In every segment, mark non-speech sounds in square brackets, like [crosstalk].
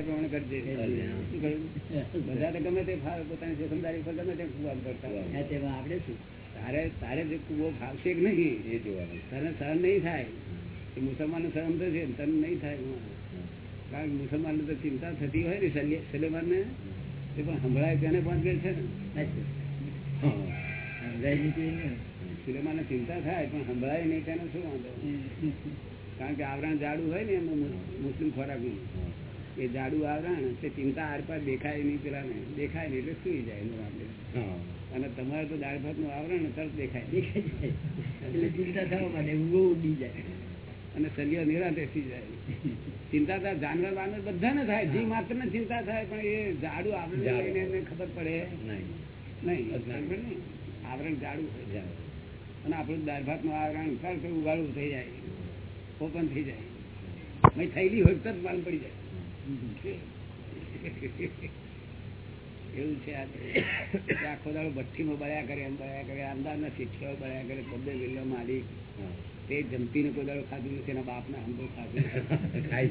પ્રમાણે કરજે બધા તો ગમે તે પોતાની જોખમદારી પર ગમે તે કુવા કરતા તેમાં આપણે શું? તારે તારે જે કુવો ફાવશે કે નહીં એ જોવાનું. તને સહન નહીં થાય. એ મુસલમાન સહન થશે ને તને નહીં થાય. કારણ કે મુસલમાન તો ચિંતા થતી હોય ને સલેમાન ને એ પણ સંભળાય તેને પણ કે છે ને. સાચું. હા. સમજાય નહીં તો એને. સુલેમાન ને ચિંતા થાય પણ સંભળાય નહીં તેને શું વાંધો? કારણ કે આવરણ જાડું હોય ને એમાં મુસ્લિમ મુસ્લિમ ખોરાકનું. એ જાડું આવરણ તે ચિંતા આર પાર દેખાય નહીં પેલા ને. દેખાય નહીં એટલે સુઈ જાય એનું આપણે અને તમારે તો દાળ ભાતનું આવરણ તરત દેખાય. દેખાય જાય. એટલે ચિંતા થવા માંડે ઊંઘો ઉડી જાય. અને શરીર નિરાંતે થઈ જાય. ચિંતા તો જાનવર વાનવર બધાને થાય. જે માત્ર ને ચિંતા થાય પણ એ જાડું આવરણ લઈને એને ખબર પડે. નહીં. નહીં? આવરણ જાડું થઈ જાય અને આપણું દાળ ભાતનું આવરણ ઉગાડવું થઈ જાય. ઓપન થઈ જાય. થયેલી હોય તો જ માલુમ પડી જાય. [laughs] એવું છે આખો દાડો ભઠ્ઠીમાં બળ્યા કરે એમ બળ્યા કરે અંદાજના શિક્ષકો બળ્યા કરે પદ્ધતિ વિલ્લો માલિક. તે જમતીને કોઈ દાડો ખાધું નથી એના બાપના હંબો ખાધું. [laughs] ખાય જ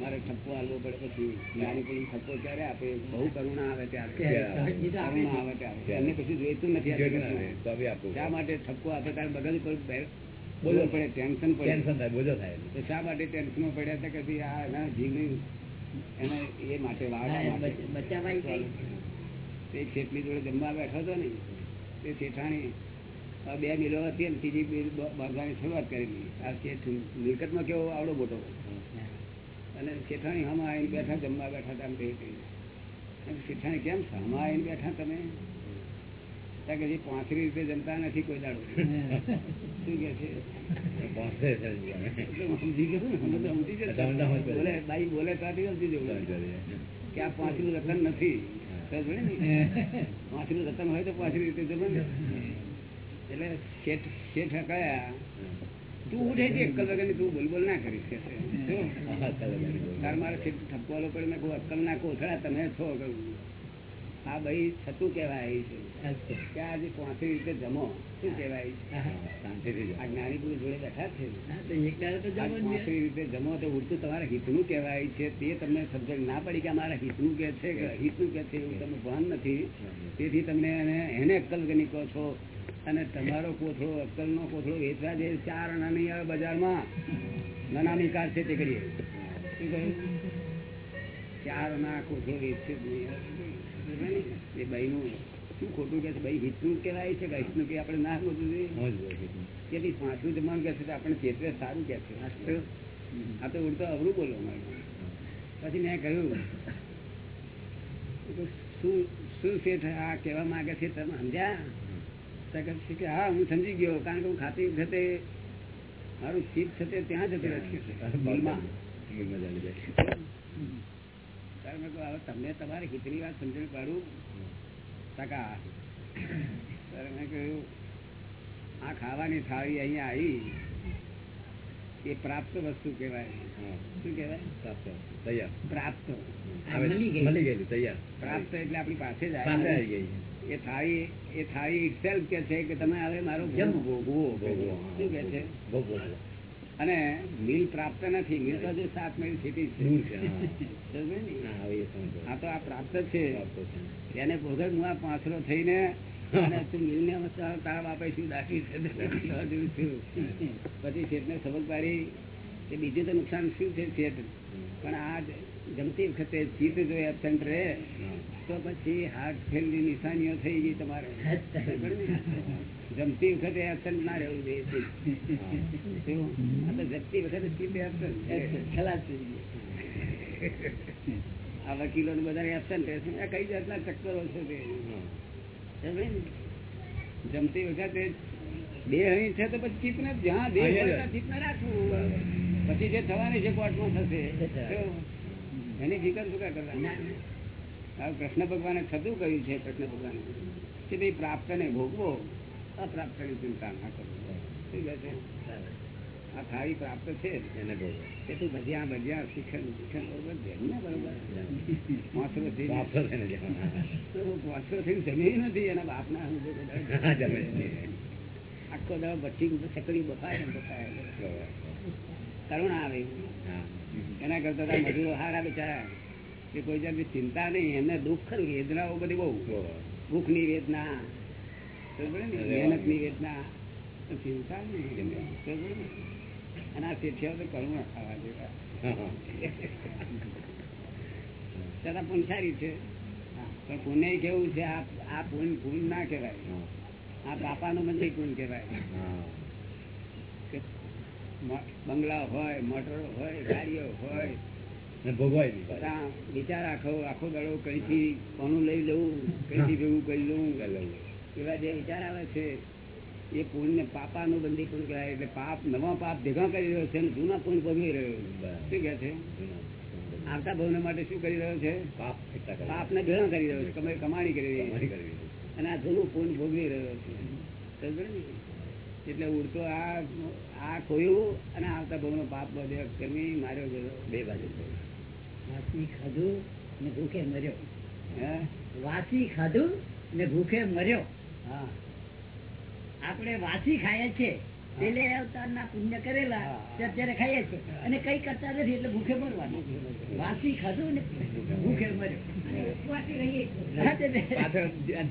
મારે ઠપ્પો હાલવો પડે પછી. નાની પણ ઠપ્પો ક્યારે આપે? બહુ કરુણા આવે ત્યારે. કરુણા આવે ત્યારે. એમને પછી જોઈતું નથી શા માટે ઠપકો આપે? ત્યારે બગલ પર બે- બોલવું પડે ટેન્શન પડે. ટેન્શન થાય બોજો થાય તો શા માટે ટેન્શનમાં પડ્યા હતા કે ભઈ આ એના જીવની એને એ માટે બચાવાય તે શેઠની જોડે જમવા બેઠો હતો ને તે શેઠાણી બે મિલો હતી ને ત્રીજી મિલ બાંધવાની શરૂઆત કરેલી આ શેઠ મિલકતમાં કેવો આવડો મોટો અને શેઠાણી હમા આવીને બેઠા જમવા બેઠા હતા એમ કહી. અને શેઠાણી કેમ હમા આવીને બેઠા તમે? ત્યાં કે જમતા નથી કોઈ દાડો. શું કે છે? સમજી ગયું સમજી. બોલે બાઈ બોલે ત્યાંથી સમજી જવું કે આ પાંચરું રતન નથી. સમજે રતન હોય તો પાંચરી રીતે જમે ને. એટલે શેઠ શેઠ હકાયા. તું ઉઠે છે અક્કલ વગર તું બોલ બોલ ના કરીશ કે. તાર મારે શેઠ ઠપકો પડે મેં કોઈ અક્કલ ના કોથળા તમે છો. કહું આ ભાઈ છતું કહેવાય છે. કે આજે પાંચરી રીતે જમો શું કહેવાય છે. આ જ્ઞાની પુરુષ જોડે બેઠા છે. રીતે જમો તો ઉડતું તમારા હિતનું કહેવાય છે. તે તમને સમજણ ના પડી કે અમારા હિતનું કે છે કે હિતનું કે છે એવું તમે ભાન નથી. તેથી તમને એને એને અક્કલ ગણી કહો છો. અને તમારો કોથળો અક્કલનો કોથળો વેચવા જે ચાર આના નહીં આવે બજારમાં. નાનાની કાર છે તે કરીએ. શું કહ્યું? ચાર ના કોથળો વેચશે જ નહીં બરાબર ને? એ ભાઈનું શું ખોટું કે ભાઈ હિતનું કહેવાય છે કે હિતનું કે આપણે ના સમજવું કે હોય. જમવાનું કે છે આપણે ચેતવે સારું કે છે? આ તો ઉડતો અવરું બોલો પછી મેં કહ્યું શું શું શેઠ આ કહેવા માંગે છે તમે સમજ્યા? કે હા હું સમજી ગયો કારણ કે હું ખાતી વખતે મારું ચીત છે તે ત્યાં જતું રાખ્યું છે મિલમાં. મિલમાં ચાલી જાય. ત્યારે મેં કહ્યું હવે તમને તમારે હિતની વાત સમજણ પાડું ટકા ત્યારે મેં કહ્યું આ ખાવાની થાળી અહીંયા આવી એ પ્રાપ્ત વસ્તુ કહેવાય શું કહેવાય પ્રાપ્ત. તૈયાર પ્રાપ્ત મળી ગઈ. ગયેલી તૈયાર પ્રાપ્ત એટલે આપણી પાસે જ આવી ગઈ એ થાળી એ થાળી ઇટસેલ્ફ કે છે કે તમે હવે મારો ભોગવો ભોગવો. શું કે છે ભોગવો. અને મિલ પ્રાપ્ત નથી. મિલ તો સાત છે. એ સમજો. આ તો આ પ્રાપ્ત છે. એને ભોગર હું આ પાંચરો થઈને અને તું મિલને તારા બાપે શું દાખી. પછી શેઠને ખબર પાડી કે બીજું તો નુકસાન શું છે શેઠ? પણ આ જમતી વખતે જીત જો એબસન્ટ રહે તો પછી હાર્ટ ફેલની નિશાનીઓ થઈ ગઈ તમારે. જમતી વખતે એબસન્ટ ના રહેવું જોઈએ આ જમતી વખતે એબસન્ટ ખલાસ થઈ ગઈ. આ વકીલો ને બધા એબસન્ટ રહેશે આ કઈ જાતના ચક્કરો છે તે? જમતી વખતે બે અહીં છે તો પછી ચીપ ને જ્યાં બે ચીપ જ. હોય ત્યાં ચિત્ત ને રાખવું પછી જે થવાની છે કોર્ટમાં થશે? એની ફિકર શું કા કૃષ્ણ ભગવાને થતું કહ્યું છે કૃષ્ણ ભગવાને. કે ભાઈ પ્રાપ્ત ને ભોગવો અપ્રાપ્તની ચિંતા ના કરો. શું કહે આ થાળી પ્રાપ્ત છે એને ભોગવો. એ તું ભજીયા ભજીયા શિક્ષણ શિક્ષણ બરોબર? ને બરોબર. વાંસળો થઈ થઈને જમી નથી એના બાપના. આખો દાડો ભઠ્ઠી સકડી બફાય ને બફાય. કરુણા આવે. એના કરતા તો મજૂરો હારા બિચારા કે કોઈ જાતની ચિંતા નહીં એમને દુઃખ ખરું વેદનાઓ બધી બહુ. ભૂખની? વેદના? મહેનતની વેદના. ચિંતા નહીં અને આ શેઠિયા તો કરવું ખાવા જેવા. છતાં પણ છે. પણ પુણ્ય કેવું છે? આ આ પુણ્ય પુણ્ય ના કહેવાય. આ બાપાનું મંદિર પુણ્ય કહેવાય. બંગલા હોય મોટરો હોય ગાડીઓ હોય ભોગવાય વિચાર આખો આખો દાડો કઈથી કોનું લઈ લઉં કઈથી ભેગું કરી લઉં? એવા જે વિચાર આવે છે. એ પુણ્ય પાપાનું બંદી પુણ્ય કહેવાય એટલે પાપ નવા પાપ ભેગા કરી રહ્યો છે અને જૂના પુણ્ય ભોગવી રહ્યો છે. શું કે છે? આવતા ભવન માટે શું કરી રહ્યો છે? પાપ ને. પાપને ભેગા કરી રહ્યો છે. કમાણી કરી રહી. અને આ જૂનું પુણ્ય ભોગવી રહ્યો છે? એટલે ઉડતો આ આ ખોયું અને આવતા ભવનો પાપ બધે કરવી માર્યો ગયો બે બાજુ વાસી ખાધું ને ભૂખે મર્યો. હે? વાસી ખાધું ને ભૂખે મર્યો. હા. આપણે વાસી ખાઈએ છીએ. પેલે અવતારના પુણ્ય કરેલા અત્યારે ખાઈએ છીએ. અને કઈ કરતા નથી એટલે ભૂખે મરવાનું. વાસી ખાધું ને ભૂખે મર્યો. ઉપવાસી.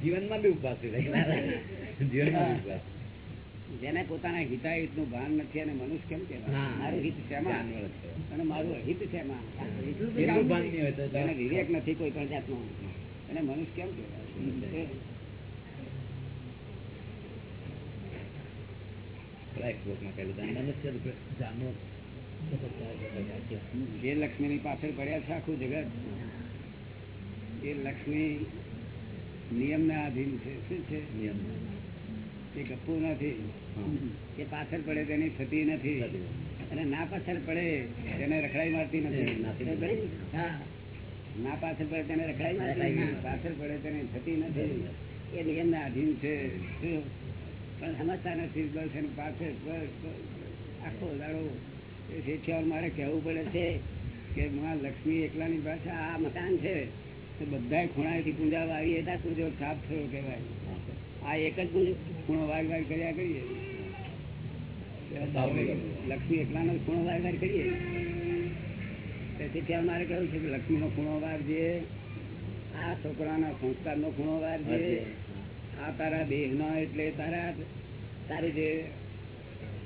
જીવનમાં બી ઉપવાસ રહી જીવનમાં ઉપવાસ. જેને પોતાના હિતાહિતનું ભાન નથી અને મનુષ્ય કેમ કહેવાય? મારું હિત શેમાં. અને મારું શેમાં? વિવેક નથી કોઈ પણ જાતનું. અને મનુષ્ય કેમ જે લક્ષ્મીની પાછળ પડ્યા છે આખું જગત. એ લક્ષ્મી નિયમ ના આધીન છે. શું છે? નિયમ. એ નથી. એ પાછળ પડે તેની થતી નથી. અને ના પાછળ પડે તેને રખડાઈ મારતી નથી. ના પાછળ પડે તેને રખડાઈ મારતી. પાછળ પડે તેને થતી નથી. એ નિયમના આધીન છે. પણ સમજતા નથી. બસ એની પાછળ આખો દાડો એ મારે કહેવું પડે છે કે માં લક્ષ્મી એકલાની પાસે આ મકાન છે. તો બધા ખૂણાએથી પૂંજા વાવીએ ત્યાં પૂજો સાફ થયો કહેવાય. આ એક જ ખૂણો વાર વાર કર્યા કરીએ. લક્ષ્મી એકલાનો જ ખૂણો વાર વાર કરીએ. તેથી ત્યાં મારે કહ્યું છે કે લક્ષ્મીનો ખૂણો વારજે આ છોકરાના સંસ્કારનો ખૂણો વારજે આ તારા દેહનો એટલે તારા તારી જે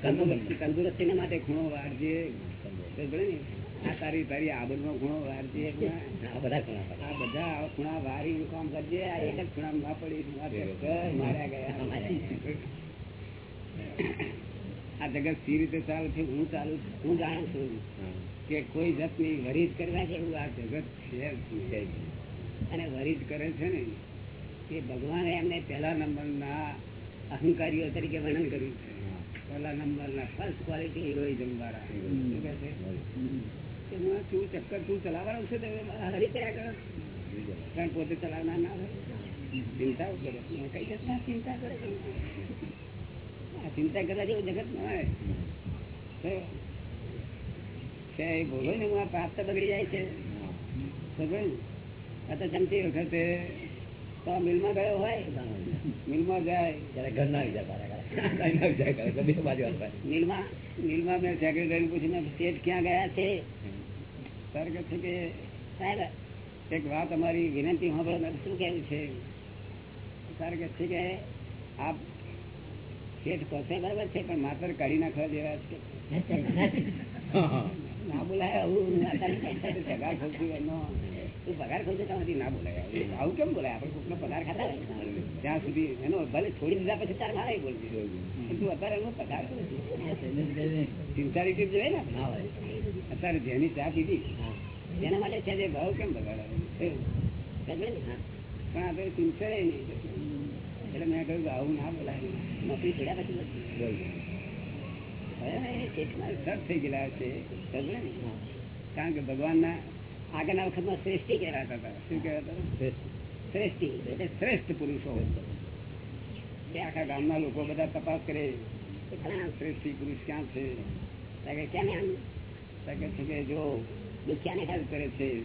તંદુરસ્તી. તંદુરસ્તીના માટે ખૂણો વારજે સમજે ને? આ તારી તારી આબરૂનો ખૂણો વારજે આ બધા ખૂણા આ બધા ખૂણા વારી કામ કરજે. આ એક જ ખૂણા ના પડી માર્યા ગયા. આ જગત સી રીતે ચાલુ છે? હું ચાલુ હું જાણું છું કે કોઈ જાતની વરીજ કરવા જેવું આ જગત છે અને વરીજ કરે છે ને એ ભગવાને એમને પહેલા નંબરના અહંકારીઓ તરીકે વર્ણન કર્યું છે. પહેલા પહેલા નંબરના ફર્સ્ટ ક્વોલિટી હિરોઇઝમ વાળા. શું કહે છે? ચક્કર બોલો ને, હું આ પાપ તો બગડી જાય છે? આ તો જમતી વખતે તો મિલમાં ગયો હોય. મિલમાં જાય. ત્યારે ઘર ના આવી જાય પાછા ઘરે. ઘર ના આવી જાય ઘરે. ગમે તે બાજુ હાલતા. મિલમાં મિલમાં મેં સેક્રેટરી શેઠ ક્યાં ગયા છે સર કે છે કે સાહેબ એક વાત અમારી વિનંતી શું કહેવું છે સર કે છે કે આપ શેઠ કહો બરાબર છે પણ માત્ર કાઢી નાખવા જેવા છે. ના બોલાય આવું પગાર ખોલતી એનો તું પગાર ખોલતો ત્યાંથી ના બોલાય. આવું. આવું કેમ બોલાય? આપણે કોકનો પગાર ખાતા ત્યાં સુધી એનો ભલે છોડી દીધા પછી તાર મારે બોલતી પણ તું અત્યારે એનો પગાર સિન્સારિટી જોઈએ ને? અત્યારે જેની ચા પીધી. તેના માટે છે જે ભાવ કેમ ને? પણ આ તો નહીં. એટલે મેં કહ્યું કે આવું ના બોલાય. નોકરી છોડ્યા પછી બોલ. સટ થઈ ગયેલા છે. કારણ કે ભગવાનના આગળના વખતમાં શ્રેષ્ઠી કહેવાતા હતા. શું કહેવાતા શ્રેષ્ઠી. એટલે શ્રેષ્ઠ પુરુષો તે. આખા ગામના લોકો બધા તપાસ કરે. શ્રેષ્ઠી પુરુષ ક્યાં છે? કે ક્યાં આમ કે છે કે જો દુખ્યાને હેલ્પ કરે છે.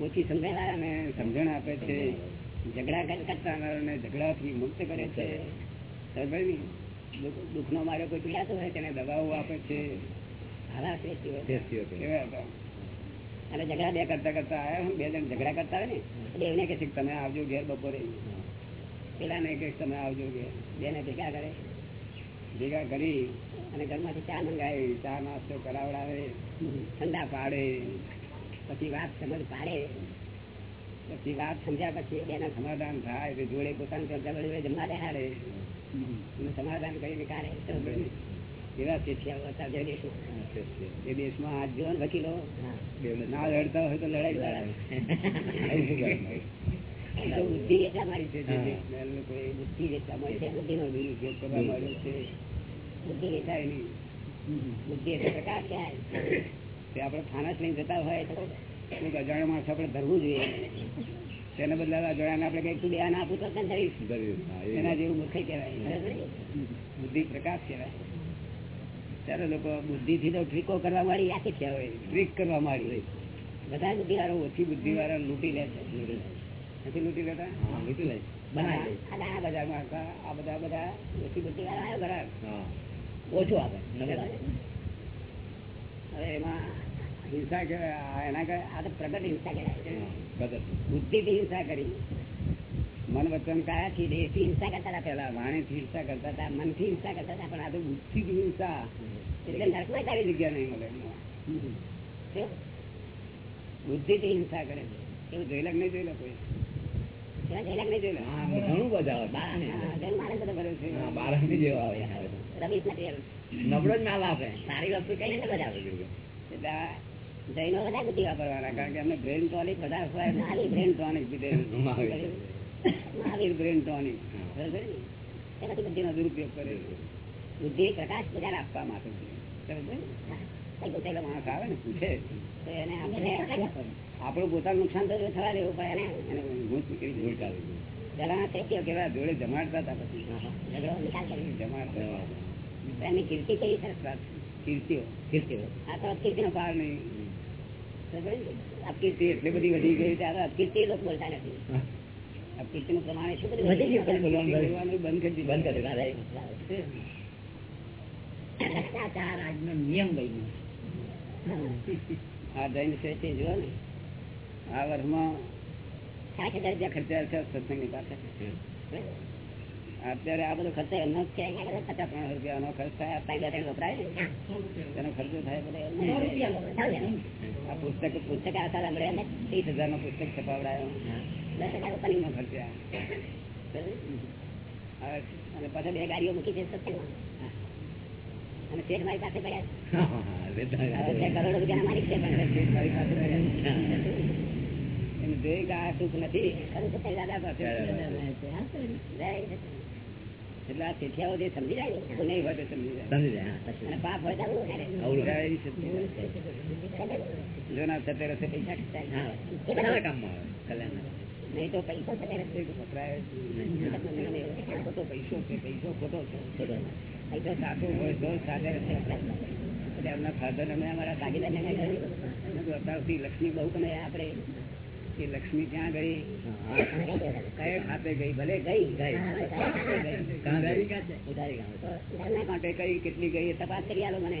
ઓછી સમજણાને સમજણ આપે છે. ઝઘડા કરતા ઝઘડાથી મુક્ત કરે છે. દુઃખ- દુઃખનો માર્યો કોઈ પીડાતો હોય તેને દવાઓ આપે છે. શ્રેષ્ઠી. કેવા હતા? અને ઝઘડા બે કરતા કરતા બે જણ ઝઘડા કરતા હોય ને એને કહે છે કે તમે આવજો ઘેર બપોરે. પેલા ને કહે તમે આવજો ઘેર. બેને ભેગા કરે. ભેગા કરી અને ઘરમાંથી ચા મંગાવે ચા નાસ્તો કરાવડાવે ઠંડા પાડે પછી વાત સમજ પાડે. પછી વાત સમજ્યા પછી બેના સમાધાન થાય. જોડે પોતાનું જોડે જમવા બેહાડે. અને સમાધાન કરીને કાઢે? એવા. એ દેશમાં આજ જો વકીલો ના લડતા હોય તો લડાઈ બુદ્ધિ એટલા મારી છે જે હા. દેશના લોકોએ બુદ્ધિ એટલા મારી છે બુદ્ધિનો દુરુપયોગ કરવા માંડ્યો છે. બુદ્ધિ વેચાય નહીં બુદ્ધિ એટલે પ્રકાશ કહેવાય. તે આપણે ફાનસ લઈને જતા હોય તો કોઈક અજાણ્યો માણસ આપણે ધરવું જોઈએ. તેને બદલે અજાણ્યાને આપણે કંઈક તું આના આપું તો ધરીશ. એના જેવું મૂર્ખાઈ કહેવાય. બુદ્ધિ પ્રકાશ કહેવાય. ત્યારે લોકો બુદ્ધિ થી તો ટ્રીકો કરવા માંડી આખી થયા હોય ટ્રીક કરવા માંડી બધા બુદ્ધિ વાળા ઓછી બુદ્ધિ વાળા લૂંટી લે છે. નથી લૂંટી લેતા? લૂંટી લે. આ બજારમાં હતા, આ બધા બધા ઓછી આવ્યો હવે એમાં હિંસા આ એના આ તો પ્રગટ હિંસા કહેવાય. હા, બુદ્ધિ થી હિંસા કરી. મન વચન કાયા થી દેહથી હિંસા કરતા હતા પેલા વાણી થી હિંસા કરતા હતા મનથી હિંસા કરતા હતા પણ આ તો બુદ્ધિ થી હિંસા. એટલે નરકમાં તારી જગ્યા નહીં મળે શું? બુદ્ધિ થી હિંસા કરે એવું કે નહીં જોયેલા કોઈ? એવા જોયેલા કે નહીં જોયેલા? હા, ઘણું બધા આવે. હા, જૈન માણસ બધો ભરે છે. હા, બારસની જેવો આવે. રમીશ નથી એમ. નબળો જ માલ આપે. સારી વસ્તુ કઈ બધા જૈનો બધા બુદ્ધિ વાપરવાના કારણ કે અમે બ્રેન ટોનિક બધા [laughs] બ્રેન ટોનિક [laughs] બ્રેન ટોનિક હા. બરાબર? ને? એનાથી બુદ્ધિનો દુરુપયોગ કરે બુદ્ધિ પ્રકાશ બજાર આપવા માટે છે. બરાબર? ને? કઈ ગોતેલો માણસ આવે ને પૂછે. તો એને [laughs] આપણું પોતાનું નુકસાન થયું થવા દેવું પડે એને ભૂત નીકળી ભૂલ જાય પેલા. પેલાના કેવા જોડે જમાડતા હતા પછી. જમાડતા એની કીર્તિ કઈ સરસ વાત કીર્તિઓ. કીર્તિઓ. આ તો અકીર્તિનો પાર નહીં. કીર્તિ એટલી બધી વધી ગઈ ત્યારે કીર્તિ લોકો બોલતા નથી. હા. અકીર્તિનું પ્રમાણ એટલું બધું વધી ગયું, પણ બોલવાનું બંધ. કરી બંધ કરી ભ્રષ્ટાચાર આજનો નિયમ બન્યો આ જૈન શ્રેષ્ઠી જુઓ ને. આ વર્ષમાં સાઠ હજાર રૂપિયા ખર્ચા છે સત્સંગની પાસે. અત્યારે આ બધો ખર્ચો એમનો છે. પચાસ ત્રણ રૂપિયાનો ખર્ચ થાય. આ ત્રણ વપરાય તેનો ખર્ચો થાય બધો આ પુસ્તક પુસ્તક આશા સાંભળે ને ત્રીસ હજારનું પુસ્તક છપાવડાયો. દસ હજાર ઓપનિંગ નો ખર્ચા હવે અને પાછા બે ગાડીઓ મૂકી છે સત્સંગમાં અને શેઠ મારી પાસે પડ્યા છે. હા, હા, વેદના હવે તે કરોડો રૂપિયાના માલિક છે પણ શેઠ મારી છે. એમ જોઈ કે આ સુખ નથી ખરું તો કઈ દાદા પાસે જય. નહીં તો પૈસો વપરાય ખોટો પૈસો છે? પૈસો ખોટો છે તો સાચે. એટલે એમના ફાધર અમે અમારા લક્ષ્મી બહુ તમે આપણે. કે લક્ષ્મી ક્યાં ગઈ? કયા ખાતે ગઈ? ભલે ગઈ ગઈ. કાંઠે કઈ કેટલી ગઈ તપાસ કરી આલો મને.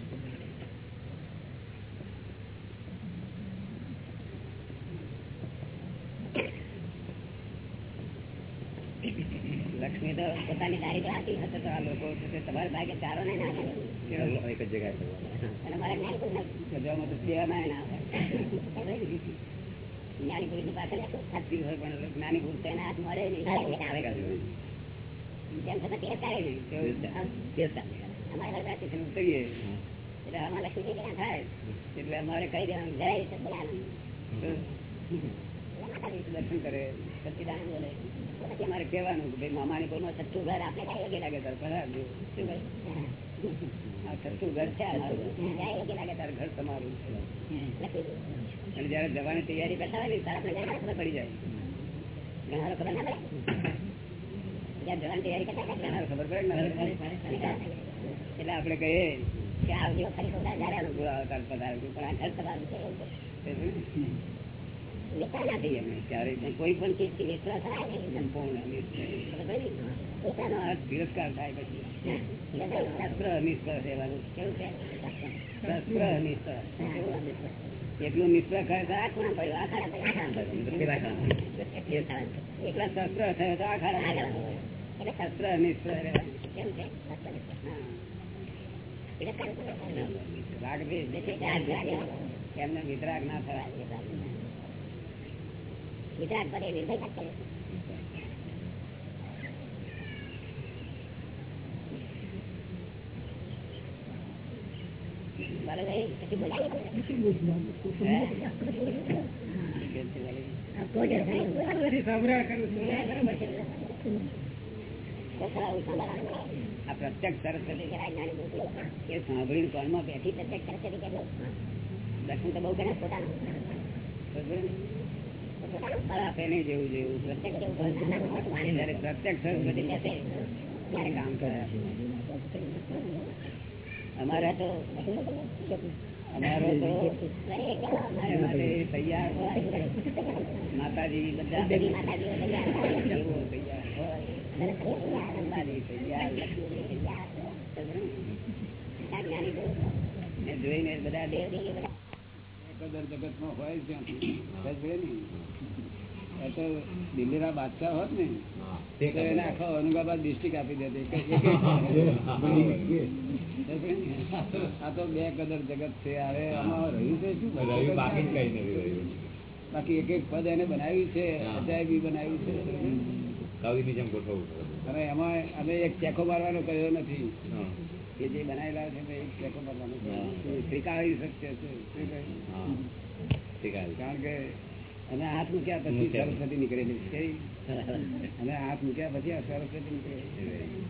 લક્ષ્મી તો પોતાની ગાડી આપી હશે તો આ લોકો તમારા ભાગે ચારો ને ના એક જ જગ્યાએ અને મારે જ્ઞાનીપુર તો દેવામાં ના આવે જ્ઞાનીપુરની પાછળ સાચી હોય પણ જ્ઞાનીપુર તો એના હાથ મળે નહીં. આવે તેમ તે દેવતા. અમારે ઉતરીએ એટલે લક્ષ્મી ક્યાં થાય? એટલે અમારે કહી દેવાનું જાય દર્શન કરે, પછી અમારે કહેવાનું કે ભાઈ, મામાની કોઈમાં સચ્ચું ઘર આપણે કઈ વાગે લાગે તાર પધારજો. શું? આ સચ્ચું ઘર ઘર તમારું અને જયારે જવાની તૈયારી કરતા હોય ને, ત્યારે પડી જાય ઘણા ખબર ના પડે જવાની. એટલે આપણે કહીએ કે આવજો, ફરી. પણ આ ઘર. લેતા નથી અમે ક્યારેય કોઈ પણ ચીજથી વિશ્વાસ આવે સંપૂર્ણ? પોતાનો અર્થ તિરસ્કાર થાય પછી શસ્ત્ર અનિષ્ટ રહેવાનું શસ્ત્ર છે. એટલું નિષ્ફળ થાય તો આ ખૂણા પડ્યો, આ ખાડા પડ્યો, આ ખાડા પડ્યો. પેલા ખાના. એ ખાડા છે. એકલા શસ્ત્ર થયો તો આ આ ખાડા ખાડા પડ્યો. એટલે શસ્ત્ર અનિષ્ટ રહેવાનું કેવું છે? એટલે એટલે રાગ એમને વિતરાગ ના થવાય વિતરાગ કરે નિર્ભય કરે. પ્રત્યક્ષ સરસ્વતી કોલમાં બેઠી સરસ્વતી દર્શન તો બહુ ઘણા પોતાનું. ખબર ને? પોતાનું. પણ આપે નહીં જેવું જેવું પ્રત્યેક જેવું પોતાનું મત માની જયારે પ્રત્યક્ષ સરસ્વતી બેસે ત્યારે કામ કરે. અમારે તો અમારો તો તૈયાર માતાજી બધા તૈયાર જોઈને બધા દેવ જગત. કદર જગતમાં હોય ત્યાં ને? દિલ્હીના બાદશાહ હોત ને એને આખો ઔરંગાબાદ ડિસ્ટ્રિક્ટ આપી દે એક એક- એક- સમજે ને? આ તો બે કદર જગત છે. હવે આમાં રહ્યું છે શું? બાકી કઈ નથી રહ્યું. બાકી એક એક પદ એને બનાવ્યું છે. અજાયબી બનાવ્યું છે. કવિની જેમ ગોઠવવું અને એમાં અમે એક ચેકો મારવાનો કર્યો નથી. એ જે બનાવેલા છે. કારણ કે અને હાથ મૂક્યા પછી સરસ્વતી નીકળેલી છે અને હાથ મૂક્યા પછી આ સરસ્વતી નીકળેલી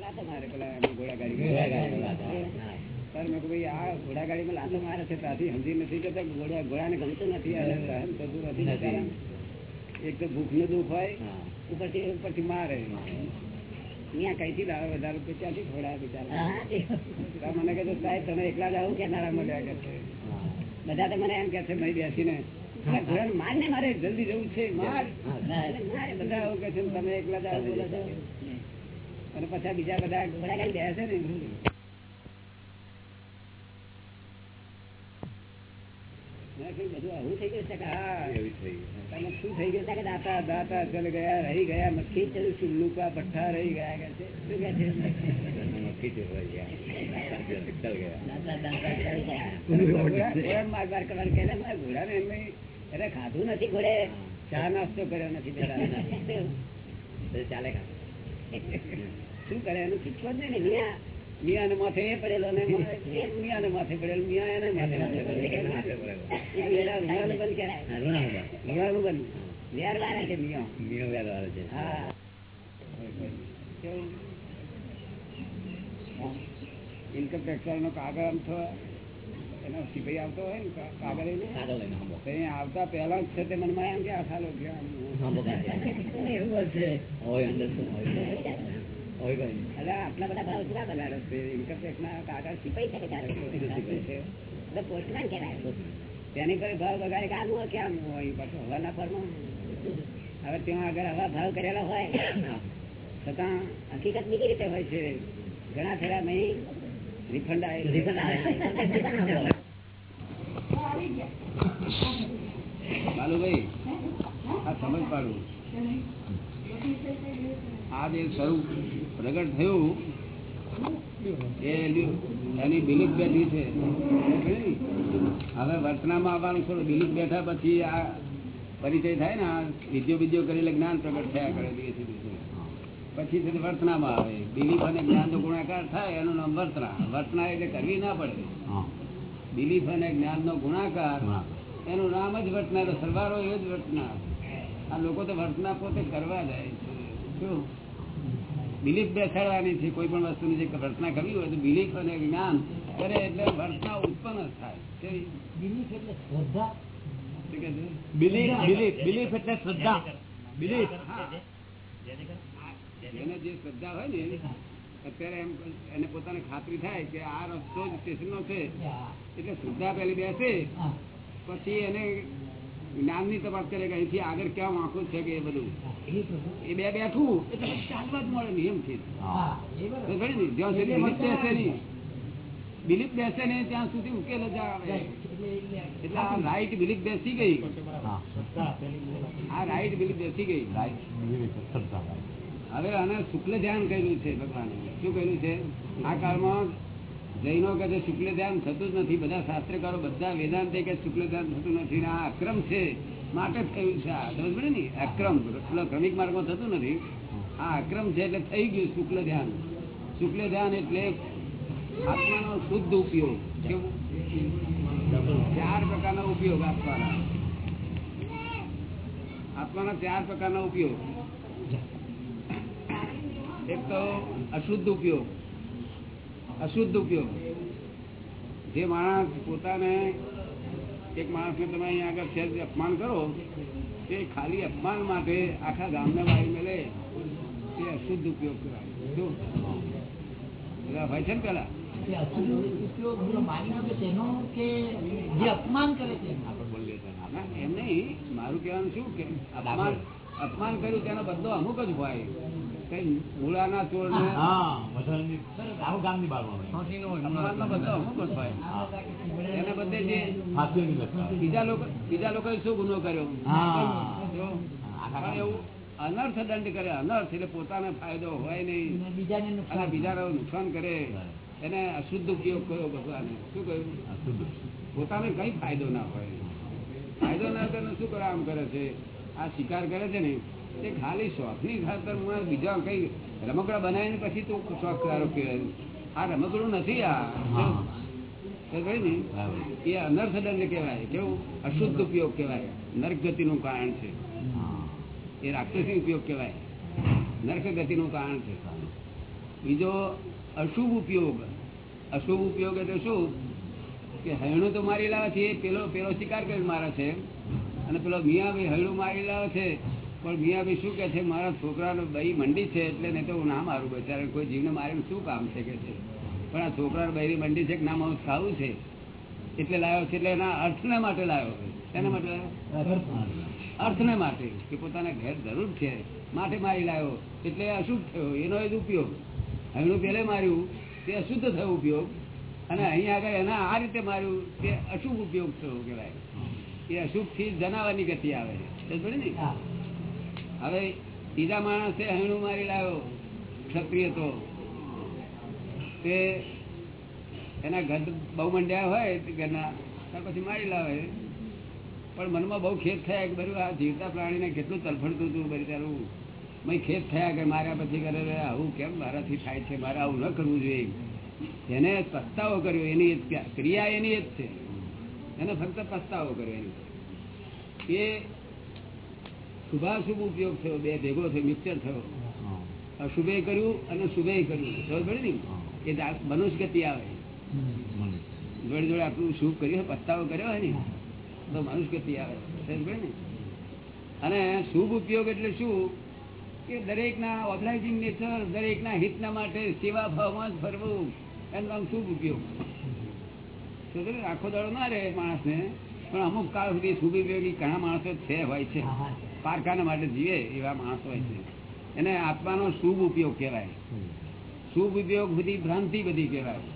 લાતો મારે પેલા ઘોડાગાડી ઘોડાગાડીમાં લાતો મારે. હા. પણ મેં ભાઈ આ ઘોડાગાડીમાં લાતો મારે છે ત્યાંથી સમજી નથી કે ઘોડા ઘોડાને ગમતું નથી અને સહન થતું નથી. એક તો દુઃખ હોય. ઉપરથી ઉપરથી મારે. અહીંયા કઈથી લાવે વધારે ક્યાંથી ઘોડા બિચારા. મને કહે સાહેબ તમે એકલા જ આવું કે નારા મળ્યા કે છે. બધા તો મને એમ કે છે મેં બેસીને. "અરે ઘોડાને માર ને મારે જલ્દી જવું છે માર. બધા આવું કે છે તમે એકલા જ આવું બોલો છો અને પછી બીજા બધા ઘોડા બેસે ને. ખાધું નથી ઘોડે. ચા નાસ્તો કર્યો નથી [laughs] ચાલે? શું કરે એનું શીખવા જ નહીં મિયા માથે એ પડેલો ને મિયાને માથે પડેલો મિયા એને માથે પડેલો. છે મિયા. છે. હા ઇન્કમ ટેક્સ નો કાગળ આમ તો એનો સિપાહી આવતો હોય ને કાગળ લઈને આવતા પહેલા જ છે તે મનમાં એમ કે આ સાલો ક્યાં હંભો કાઢે. એવું હશે. હોય અંદર શું હોય? આટલા બધા ભાવ શું [laughs] છે. પોસ્ટમેન કહેવાય. તેની કોઈ ભાવ બગાડે કામ હોય કેમ હોય? પાછો હવાના પરમાં હવે ત્યાં આગળ હવા ભાવ કરેલા હોય છતાં હકીકત બીજી રીતે હોય છે. ઘણા ખરા નહીં રિફંડ આવે રિફંડ આવે. બાલુભાઈ આ સમજ પાડું આ જે સ્વરૂપ પ્રગટ થયું એની બિલીફ બેઠી છે. હવે વર્તનામાં આવવાનું થોડું બિલીફ બેઠા પછી આ પરિચય થાય ને આ વિદ્યો વિદ્યો કરીને જ્ઞાન પ્રગટ થયા કરે દિવસે દિવસે પછી વર્તનામાં આવે. બિલીફ અને જ્ઞાન નો ગુણાકાર થાય એનું નામ વર્તના વર્તના એટલે કરવી ના પડે. બિલીફ અને જ્ઞાન નો ગુણાકાર એનું નામ જ વર્તના સરવારો એ જ વર્તના આ લોકો તો વર્તના પોતે કરવા જાય છે. શું? બિલીફ બેસાડવાની છે કોઈ પણ વસ્તુની જે વર્તના કરવી હોય તો બિલીફ અને જ્ઞાન કરે એટલે વર્તના ઉત્પન્ન થાય. બિલીફ એટલે શ્રદ્ધા. શું કહે છે? બિલીફ બિલીફ બિલીફ એટલે શ્રદ્ધા. બિલીફ એને જે શ્રદ્ધા હોય ને અત્યારે એમ એને પોતાને ખાતરી થાય કે આ રસ્તો જ સ્ટેશનનો છે. એટલે શ્રદ્ધા પેલી બેસે પછી એને જ્ઞાનની તપાસ કરે કે અહીંથી આગળ ક્યાં વાંકું છે કે એ બધું? એ બે બેઠું. એટલે ચાલવા જ મળે નિયમથી હા તો જ્યાં સુધી બેસે નહીં. બિલીફ બેસે નહીં, ત્યાં સુધી ઉકેલ જ આવે. એટલે આ રાઈટ બિલીફ બેસી ગઈ. આ રાઈટ બિલીફ બેસી ગઈ. હવે આને શુક્લ ધ્યાન કર્યું છે ભગવાન. શું કર્યું છે? આ કાળમાં જૈનો કે શુક્લ ધ્યાન થતું જ નથી. બધા શાસ્ત્રકારો, બધા વેદાંત કે શુક્લ ધ્યાન થતું નથી. આ અક્રમ છે, માટે જ થયું છે આ. સમજ ને? અક્રમ. ક્રમિક માર્ગમાં થતું નથી. આ અક્રમ છે એટલે થઈ ગયું શુક્લ ધ્યાન શુક્લ ધ્યાન એટલે આત્માનો શુદ્ધ ઉપયોગ. ચાર પ્રકારનો ઉપયોગ આત્માના આત્માના ચાર પ્રકારનો ઉપયોગ. એક તો અશુદ્ધ ઉપયોગ. અશુદ્ધ ઉપયોગ. જે માણસ પોતાને એક માણસને તમે અહીંયા આગળ છે અપમાન કરો તે ખાલી અપમાન માટે આખા ગામને વાળી મેલે. તે અશુદ્ધ ઉપયોગ કરાય. શું બધા હોય છે ને પેલા? એમ નહીં. મારું કહેવાનું શું? કે અપમાન અપમાન કર્યું તેનો બદલો અમુક જ હોય. કઈ મૂળાના ચોર ને બીજા લોકો બીજા શું ગુનો કર્યો? એવું અનર્થ દંડ કરે. અનર્થ એટલે પોતાને ફાયદો હોય નહીં. બીજા અને બીજાને નુકસાન કરે. એને અશુદ્ધ ઉપયોગ કર્યો ભગવાને? શું કહ્યું? પોતાને કઈ ફાયદો ના હોય. ફાયદો ના કરે શું કરે? આમ કરે છે. આ શિકાર કરે છે ને. તે ખાલી શોખની ખાતર હું બીજા કઈ રમકડા બનાવીને પછી તું શોખ તારો કહેવાય. આ રમકડું નથી આ. ને. એ અનર્થ કહેવાય. કેવું અશુદ્ધ ઉપયોગ કહેવાય. નર્ક ગતિનું કારણ છે. એ રાક્ષસી ઉપયોગ કહેવાય. નર્ક ગતિનું કારણ છે. બીજો અશુભ ઉપયોગ. અશુભ ઉપયોગ એટલે શું? કે હૈણું તો મારી લાવે છે. એ પેલો પેલો શિકાર કરી મારે છે. અને પેલો મિયા ભાઈ હૈણું મારી લાવે છે. પણ મિયાભાઈ શું કે છે, મારા છોકરાનો બઈ મંડી છે એટલે નહીં તો હું ના મારું બચારે કોઈ જીવને મારીને શું કામ છે કે છે? પણ આ છોકરાનો બૈરી મંડી છે કે ના, મારું સારું છે. એટલે લાવ્યો છે, એટલે એના અર્થને માટે લાવ્યો એના માટે અર્થને માટે. કે પોતાના ઘેર જરૂર છે. માટે મારી લાવ્યો એટલે અશુભ થયો. એનો જ ઉપયોગ. હમણાં પેલે માર્યું, તે અશુદ્ધ થયો ઉપયોગ. અને અહીં આગળ એના આ રીતે માર્યું, તે અશુભ ઉપયોગ થયો કહેવાય. એ અશુભથી જનાવરની ગતિ આવે છે. ને? હવે બીજા માણસે હણું મારી લાવ્યો ક્ષત્રિય તો. તે એના ઘર બહુ મંડ્યા હોય ઘરના, ત્યાર પછી મારી લાવે. પણ મનમાં બહુ ખેદ થયા કે બધું આ જીવતા પ્રાણીને કેટલું તલફડતું હતું બધું તારું. મેં ખેદ થયા કે માર્યા પછી કરે આવું કેમ મારાથી થાય છે, મારે આવું ન કરવું જોઈએ એને પસ્તાવો કર્યો, એની ક્રિયા એની જ છે. એને ફક્ત પસ્તાવો કર્યો એની. એ શુભાશુભ ઉપયોગ થયો બે ભેગો થયો મિક્સર થયો. અશુભે કર્યું અને શુભે કર્યું. ખબર પડે ને? એ મનુષ્યગતિ આવે. જોડે જોડે આટલું શુભ કર્યું પસ્તાવો કર્યો હોય ને તો મનુષ્યગતિ આવે. સમજ પડે ને? અને શુભ ઉપયોગ એટલે શું? કે દરેકના ઓબ્લાઇઝિંગ નેચર દરેકના હિતના માટે સેવા ભાવમાં જ ફરવું. એનું નામ શુભ ઉપયોગ. આખો દાડો ના રહે માણસને. પણ અમુક કાળ સુધી શુભ ઉપયોગી ઘણા માણસો છે હોય છે. પારખાના માટે જીવે એવા માણસ હોય છે. એને આત્માનો શુભ ઉપયોગ કહેવાય. શુભ ઉપયોગ બધી ભ્રાંતિ બધી કહેવાય.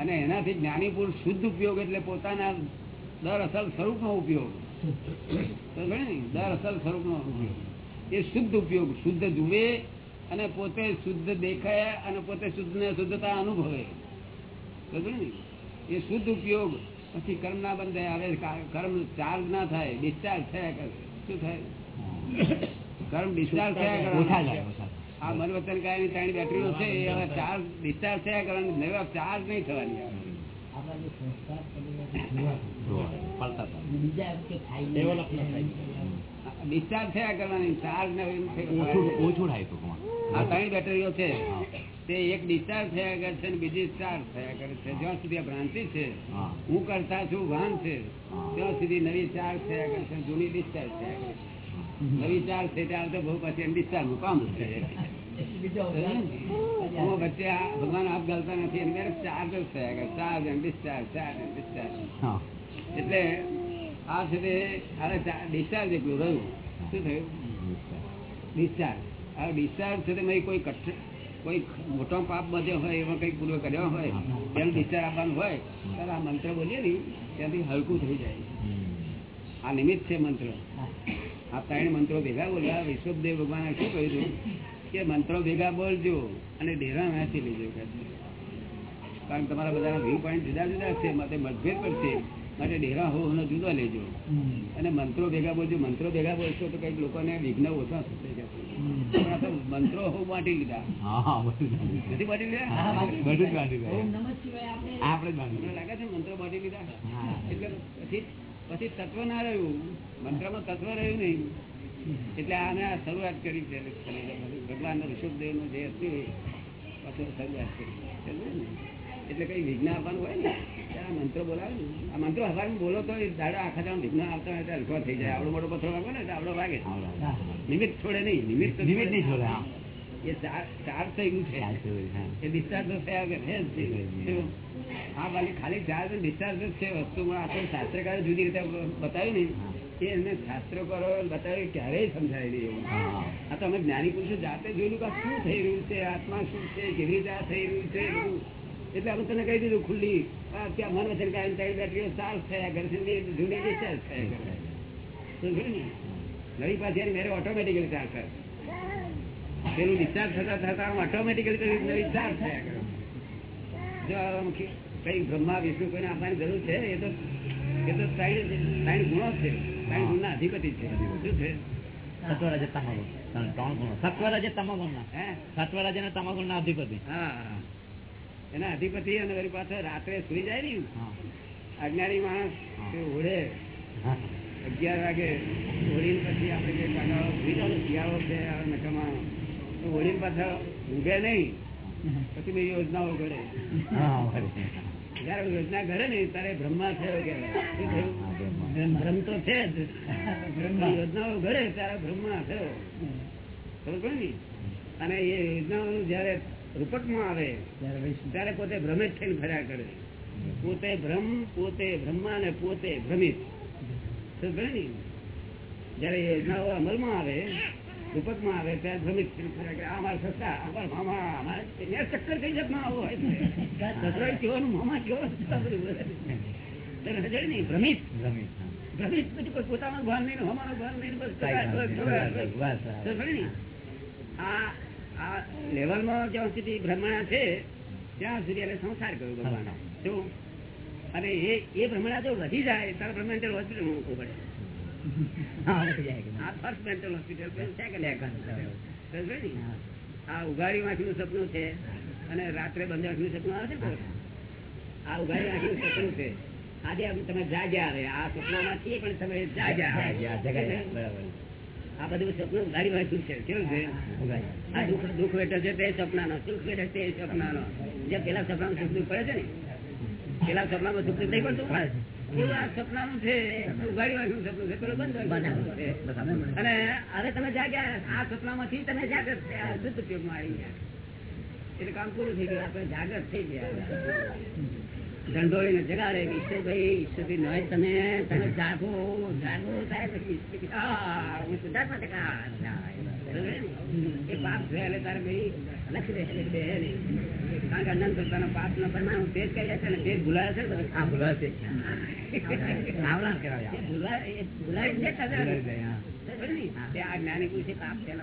અને એનાથી જ્ઞાની શુદ્ધ ઉપયોગ એટલે પોતાના દર અસલ સ્વરૂપનો ઉપયોગ? દર અસલ સ્વરૂપનો ઉપયોગ. એ શુદ્ધ ઉપયોગ, શુદ્ધ જુએ અને પોતે શુદ્ધ દેખાય અને પોતે શુદ્ધ ને શુદ્ધતા અનુભવે. એ શુદ્ધ ઉપયોગ પછી કર્મ ના બંધાય આવે કર્મ ચાર્જ ના થાય, ડિસ્ચાર્જ થયા કરે. શું થાય? કર્મ ડિસ્ચાર્જ થયા કરે ઓછા જાય ઓછા આ મન વચન કાયની ત્રણ બેટરીઓ છે એ હવે ચાર્જ ડિસ્ચાર્જ થયા નવા નહીં થવાની ડિસ્ચાર્જ થયા કરવાની ચાર્જ ને ઓછું થાય આ ત્રણ બેટરીઓ છે. તે એક ડિસ્ચાર્જ થયા કરે છે અને બીજી ચાર્જ થયા કરે છે જ્યાં સુધી આ ભ્રાંતિ છે હા હું કરતા છું ભાન છે હા. ત્યાં સુધી નવી ચાર્જ થયા કરે છે જૂની ડિસ્ચાર્જ થયા કરે છે નવી ચાર્જ થઈ ત્યાં તો બહુ પછી ડિસ્ચાર્જનું કામ છે એમાં વચ્ચે આ ભગવાન આપ ગાલતા નથી એની મેરે ચાર્જ જ થયા કરે ચાર્જ અને ડિસ્ચાર્જ ચાર્જ અને ડિસ્ચાર્જ હા એટલે આ છે તે હવે ડિસ્ચાર્જ એટલું રહ્યું શું થયું ડિસ્ચાર્જ આ ડિસ્ચાર્જ છે તે મેં કોઈ કઠ કોઈ મોટો પાપ બધો હોય, એમાં કઈ પૂર્વ કર્યો હોય એનું વિચાર આપવાનું હોય, ત્યારે આ મંત્ર બોલીએ ને, ત્યાંથી હલકું થઈ જાય. આ નિમિત્ત છે મંત્ર. આ ત્રણ મંત્રો ભેગા બોલ્યા, વિશ્વદેવ ભગવાને શું કહ્યું કે મંત્રો ભેગા બોલજો અને ડેરા વાંચી લેજો. કારણ તમારા બધાના વ્યૂ પોઈન્ટ જુદા જુદા છે માટે મતભેદ પડશે માટે ડેરા હોવાનો જુદા લેજો. અને મંત્રો ભેગા બોલજો મંત્રો ભેગા બોલશો તો કંઈક લોકોને વિઘ્ન ઓછા થશે મંત્રો હો બાંટી લીધા. હા નથી બાંટી લીધા. હા, આપણે. લાગે છે મંત્રો બાંટી લીધા? એટલે પછી પછી તત્વ ના રહ્યું. મંત્રમાં તત્વ રહ્યું નહીં. એટલે આને આ શરૂઆત કરી છે. ભગવાન ઋષભદેવનું જે હતું પાછું શરૂઆત કરી? એટલે કઈ વિઘ્ન આપવાનું હોય ને? આ મંત્રો બોલાવે ને આ મંત્ર હવારમાં બોલો તો દાડા આખા દાડા વિઘ્ન આવતા હોય ત્યારે હલકો થઈ જાય. આવડો મોટો પથ્થર વાગો ને આવડો વાગે. નિમિત્ત છોડે નહીં. નિમિત્ત નિમિત્ત નહીં છોડે, એ ચાર થઈ ગયું છે. એ ડિસ્ચાર્જ થયા છે હા. બાકી ખાલી ચાર્જ ડિસ્ચાર્જ છે વસ્તુ પણ આપણે શાસ્ત્રકારે જુદી રીતે બતાવ્યું ને. એ એમને શાસ્ત્રકારો બતાવ્યું ક્યારેય સમજાય નહીં એવું. આ તો અમે જ્ઞાની પુરુષો જાતે જોયેલું કે શું થઈ રહ્યું છે? આત્મા શું છે? કેવી રીતે આ થઈ રહ્યું છે. એટલે અમે તને કહી દીધું ખુલ્લી ત્યાં મન વચન કાયમ ત્રણ બેટરીઓ ચાર્જ થયા કરે છે જૂની ડિસ્ચાર્જ થયા કરે નવી પાછી એની મેરે ઓટોમેટિકલી ચાર્જ થાય પેલું ડિસ્ચાર્જ થતા થતા ઓટોમેટિકલી નવી ચાર્જ થયા કરે. જો આમ કઈ બ્રહ્મા વિષ્ણુ કોઈને આપવાની જરૂર છે? એ તો એ તો ત્રણ ત્રણ ગુણો છે. ત્રણ ગુણના અધિપતિ છે. શું છે? સત્વરજ તમોગુણ. ત્રણ ગુણો. સત્વરજ તમોગુણના. હે? સત્વરજ અને તમોગુણના અધિપતિ. હા. એના અધિપતિ અને વળી પાછો રાત્રે સુઈ જાય ને અજ્ઞાની માણસ હા. અગિયાર વાગે ઓળીને પછી આપણે જે કાકાઓ સુઈ જાવ શિયાળો છે નકામાં ઓળીને પાછા ઊંઘે નહીં. પછી બે યોજનાઓ ઘડે. જયારે યોજના ઘડે ને ત્યારે બ્રહ્મા થયો? કે. ભ્રમ તો છે જ. યોજનાઓ ઘડે ત્યારે બ્રહ્મા થયો ખબર ને? અને એ યોજનાઓ જયારે રૂપકમાં આવે. ત્યારે પોતે ભ્રમિત થઈને ફર્યા કરે. પોતે ભ્રમ પોતે બ્રહ્મા ને પોતે ભ્રમિત. જયારે અમલમાં આવે રૂપકમાં આવે ત્યારે ભ્રમિત થઈને ફર્યા કરે. આ મારા સસરા આ મામા અમારે ચક્કર કઈ જાતના આવો હોય. સસરા મામા કેવો આ બધું બોલે. તને સમજાય ને? ભ્રમિત. ભ્રમિત, ભ્રમિત પોતાનું ભાન નહીં ને હમારું ભાન નહીં બસ? આ આ લેવલમાં જ્યાં સુધી ભ્રમણા છે ત્યાં સુધી એને સંસાર કર્યો ભગવાન. જો અને એ એ ભ્રમણા જો વધી જાય ત્યારે બ્રહ્મેન્ટલ હોસ્પિટલ મૂકવું પડે. આ ફર્સ્ટ મેન્ટલ હોસ્પિટલ સેકન્ડ આ ઉઘાડી વાંખનું સપનું છે અને રાત્રે બંધ વાંખનું સપનું આવે છે આ ઉઘાડી વાંખનું સપનું છે. આજે તમે જાગ્યા આવે આ સપનામાં છીએ પણ તમે જાગ્યા જગ્યા, બરાબર. આ બધું સપનું ઉઘાડી વાંખ્યું છે કેવું છે આ દુઃખ દુઃખ વેઠે છે તે સપનાનો સુખ વેઠે તે સપનાનો. જે પેલા સપનામાં સુખ દુઃખ પડે છે ને પેલા સપનામાં સુખ દુઃખ નહીં પડતું? એવું આ સપનાનું છે ઉઘાડી સપનું છે પેલું બંધ વાંખ્યું અને હવે તમે જાગ્યા આ સપનામાંથી તમે જાગૃત થયા શુદ્ધ ઉપયોગમાં આવી ગયા. એટલે કામ પૂરું થઈ ગયું આપણે જાગૃત થઈ ગયા. ધંધોળીને જગાડે કે ઈશ્વરભાઈ ઈશ્વરભાઈ નોય તમે તમે જાગો જાગો થાય પછી ઈશ્વર કે, "આ, હું શુદ્ધાત્મા ટકા." પાપ છે એટલે તારે ભાઈ લખી દે બે નહીં. કારણ કે અનંત પોતાનો પાપ નો પરમાણુ તેજ કર્યા છે ને તેજ ભૂલાય છે ને હા, ભૂલાય ભૂલાય. છે ને. ને? આ જ્ઞાની પુરુષે પાપ થયેલો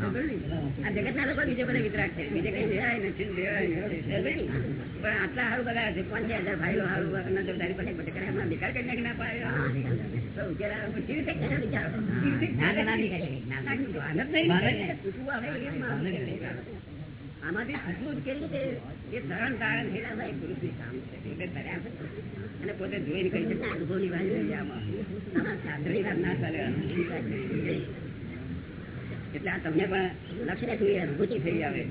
ખબર નહીં? આ લોકો બીજે બધા વિતરાગ છે. બીજે કઈ દેવાય નથી ને? પણ આટલા બધા છે. પાંચ હજાર ભાઈઓ જવાબદારી પડે બધે કરે એમાં નિકાલ કરી નાખી ના? ના, ના, ના. ના, ના. એ આમાંથી છૂટવું જ કેવું રીતે? એ તરણ તારણ થયેલા હોય પુરુષની કામ છે. અને પોતે જોઈને કહી શકે અનુભવની વાત નથી આમાં. આમાં ના ચાલે. એટલે આ તમને પણ લક્ષ્ય જોઈએ અનુભૂતિ થઈ આવે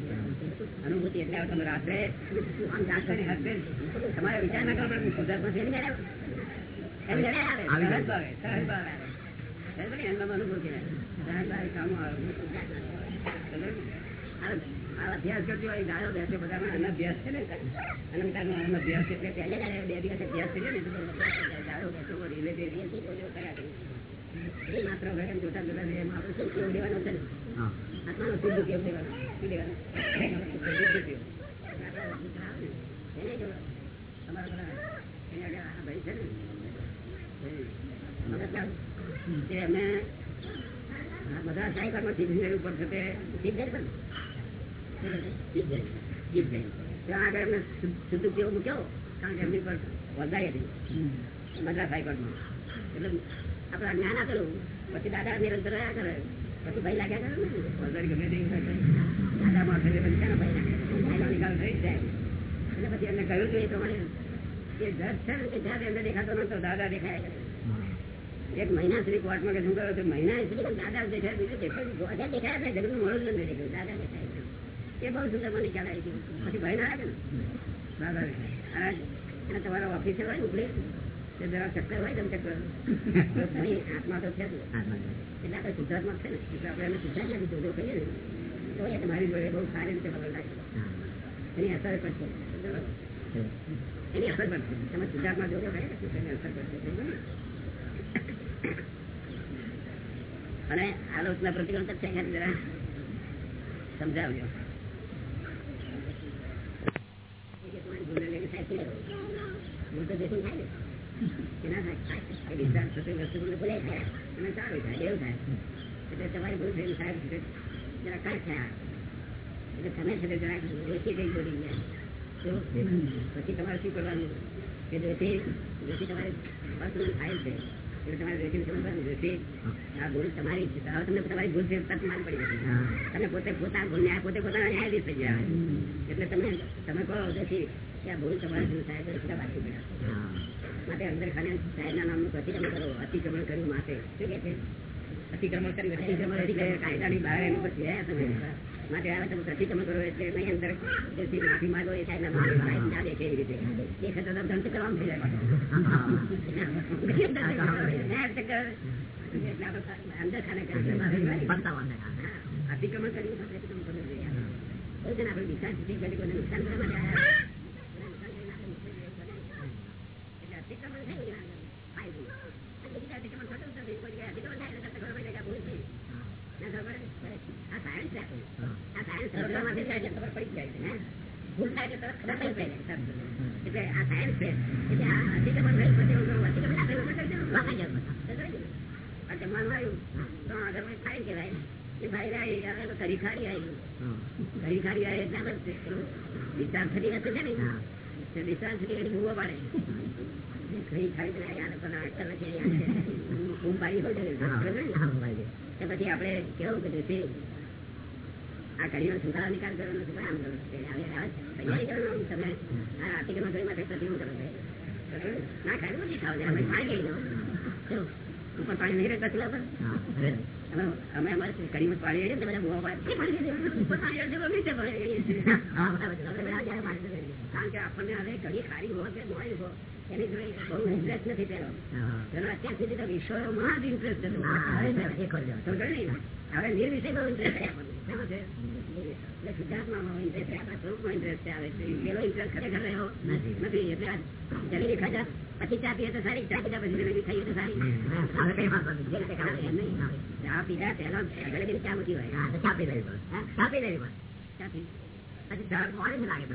અનુભૂતિ એટલે તમે રાત્રે તમારે વિચાર ના કરો પણ સુધાર છે એમ જણાવે. સહજ ભાવે, સહજ ભાવે આવે. સહજ અનુભૂતિ સહજ ભાવે કામો આવે. અભ્યાસ કરતી હોય ગાયો બેસે બધામાં અભ્યાસ છે ને અનંતરનો અભ્યાસ એટલે પહેલે બે દિવસ અભ્યાસ કરીએ ને. ગાયો બેસો relative એ બધું એમ જોતા જોતા આપણે શું છે આત્માનો. શું તમારા આગળ આ ભાઈ છે ને? અમે બધા સાયકલમાં ઉપર છે તે જીભ જાય. સિદ્ધેશ્વર. ત્યાં આગળ એમને શુદ્ધ કેવો મૂક્યો? કારણ કે એમની પર વરદાઈ હતી. મદ્રાસ હાઈકોર્ટમાં. એટલે આપણે આ જ્ઞાન આપેલું પછી દાદા નિરંતર રહ્યા કરે. પછી ભાઈ લાગ્યા કરે ને. ગમે તે પછી શાનો ભાઈ નિકાલ થઈ જાય. એટલે પછી એમને કહ્યું કે એ પ્રમાણે એ જજ છે ને કે જ્યારે એમને દેખાતો નતો દાદા દેખાય એક મહિના સુધી કોર્ટમાં કે શું કર્યો તો મહિના સુધી દાદા દેખાય. બીજું દેખાય દેખાય છે? મોડું જ નથી દેખાયું દાદા દેખાય. એ બહુ સુંદર મને ખ્યાલ આવી ગયો. પછી ભાઈ ના આવે ને? દાદા દેખાય. અને તમારા ઓફિસે હોય ને ઉપડી જરા ચક્કર હોય તેમ ચક્કર [laughs] તો આત્મા તો છે છે. એટલે આપણે ગુજરાતમાં છે ને. એટલે આપણે એને શુદ્ધાત્માથી જોડો કહીએ ને તો એ તમારી જોડે બહુ સારી રીતે ખબર લાગે એની અસર પડશે એની અસર પડશે તમે ગુજરાતમાં જોડો કહે ને એની અસર પડશે? અને આલોચના પ્રતિક્રમણ છે એને જરા. સમજાવજો. ભૂલ તો દેખું થાય ને. જાય તમારી ભૂલ પછી તમારે શું કરવાનું કે આ ભૂલ તમારી છે તમને તમારી ભૂલ છે માન પડી જશે તમે પોતે પોતાના ભૂલ ન્યાય પોતે પોતાના ન્યાયાધીશ થઈ ગયા એટલે તમે તમે કહો જેથી કે આ ભૂલ તમારી ભૂલ સાહેબ બાકી પડ્યા. માટે અંદર ખાને સાહેબના નામનું અતિક્રમણ કરો અતિક્રમણ કર્યું માટે શું કે છે? અતિક્રમણ કર્યું અતિક્રમણ એટલે કાયદાની બહાર એનું પછી ગયા તમે માટે આવે તમે પ્રતિક્રમણ કરો એટલે નહીં અંદર જેથી માફી માંગો એ સાહેબના ના દેખે કેવી રીતે. એ ખતર તો ધંધ કરવાનું થઈ જાય. અંદર ખાને અતિક્રમણ કર્યું આપણે નુકસાન કરવા માટે આવ્યા. એટલે અતિક્રમણ થયું ને કરી ખારી આવી. કરી ખારી આવે એટલે થતી વખતે છે ને થતી વખતે બૂમો પાડે કરી ખારી તો પણ અક્કલ નથી યાર પાડી હોય છે. છે. પછી આપણે કેવું કે જેથી આ કડીનો સુધારો નિકાલ કરવાનો છે આમ છે. આ તૈયારી કરવાનો તમે આ અતિક્રમણ કરી માટે પ્રતિક્રમણ કરો છો. ના ખાલી નથી ખાવ અમે પાણી ગઈ દો ઉપર પાણી નહીં રહેતા ચૂલા પર અમે અમે અમારે કડીમાં પાણી તો બધા પાડે. પાણી ઉપર પાણી આવશે તો નીચે પડે." હા, બરાબર છે. કારણ કે આપણને હવે ઘડી ખારી હોય કે એની જોડે બહુ ઇન્ટરેસ્ટ નથી પેલો પેલો અત્યાર સુધી તો વિશ્વમાં જ ઇન્ટરેસ્ટ હતો. હવે છે. એક વાર જાઓ. સમજો ને? હવે નિર્વિષય બહુ ઇન્ટરેસ્ટ છે આપણને. એટલે સિદ્ધાર્થમાં ઇન્ટરેસ્ટ છે આપણા સ્વરૂપમાં ઇન્ટરેસ્ટ આવે છે. પેલો ઇન્ટરેસ્ટ ખરેખર રહ્યો નથી. નથી. એટલે જલેબી ખાધા પછી ચા પીએ તો સારી. ચા પીધા પછી જલેબી ખાઈએ તો સારી. હા. ચા પીધા પહેલા જલેબી ચા મૂકી હોય. ચા પી લેવી પડે. ચા પી લેવી પડે. ચા પી. લાગે